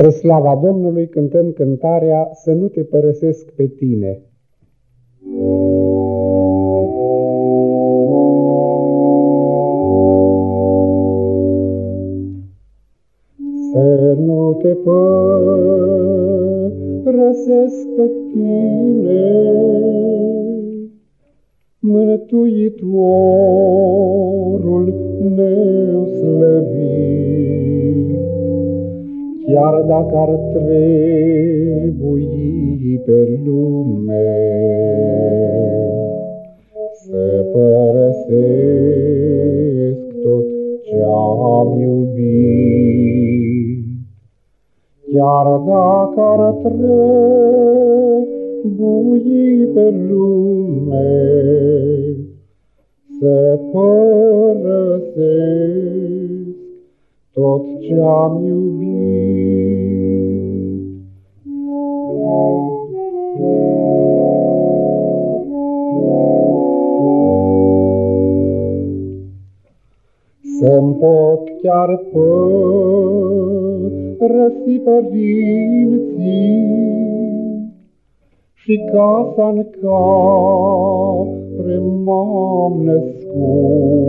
Spre slava Domnului cântăm cântarea Să nu te părăsesc pe tine. Să nu te părăsesc pe tine, Mântuitorul meu Chiar dacă ar trebui pe lume Să părăsesc tot ce-am iubit, Chiar dacă ar trebui pe lume Să părăsesc tot ce-am iubit. Să-mi pot chiar părăsi părinții și casa în care m-am născut,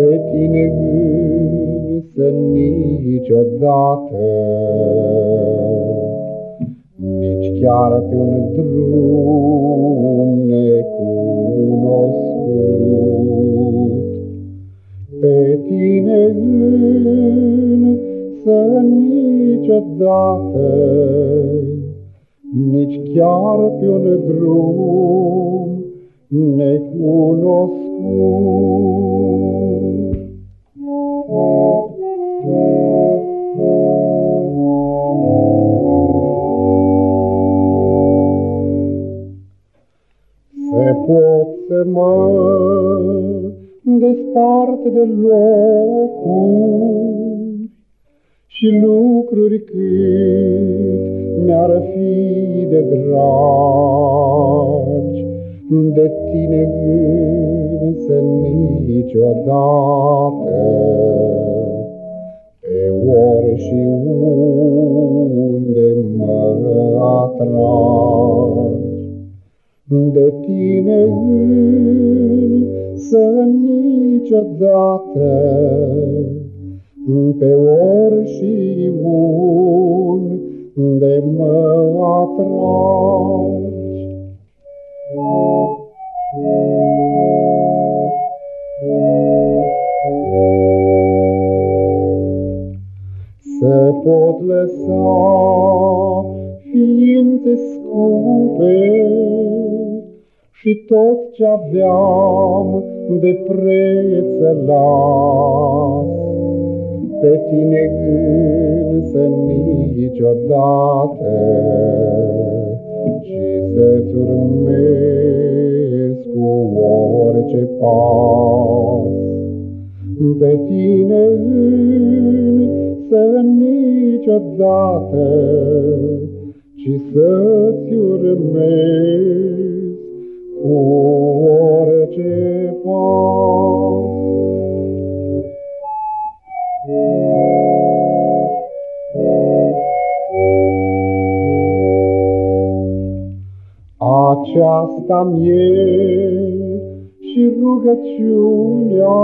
pe tine însă niciodată, nici chiar pe un drum necunoscut. Pe tine însă niciodată, nici chiar pe un drum necunoscut. Se pot să mă despart de locuri și lucruri cât mi-ar fi de dragi, de tine însă niciodată. Pe ore și unde mă atragi, de tine însă niciodată, pe ori și unde mă atragi. Pot lăsa ființe scumpe și tot ce aveam de preț să las. Pe tine însă niciodată, și să-ți urmez cu orice pas. Pe tine însă niciodată, ci să-ți urmez cu orice pas. Aceasta-mi și rugăciunea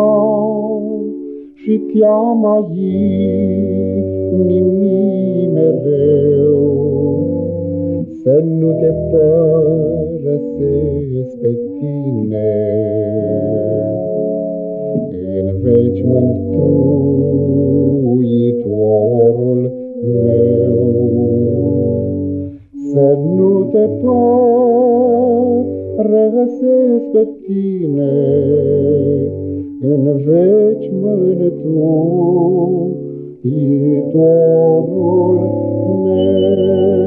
și teama inimii mereu, să nu te părăsesc pe tine. În veci mântuitorul meu, să nu te părăsesc pe tine, în veci mântuitorul Mântuitorul meu.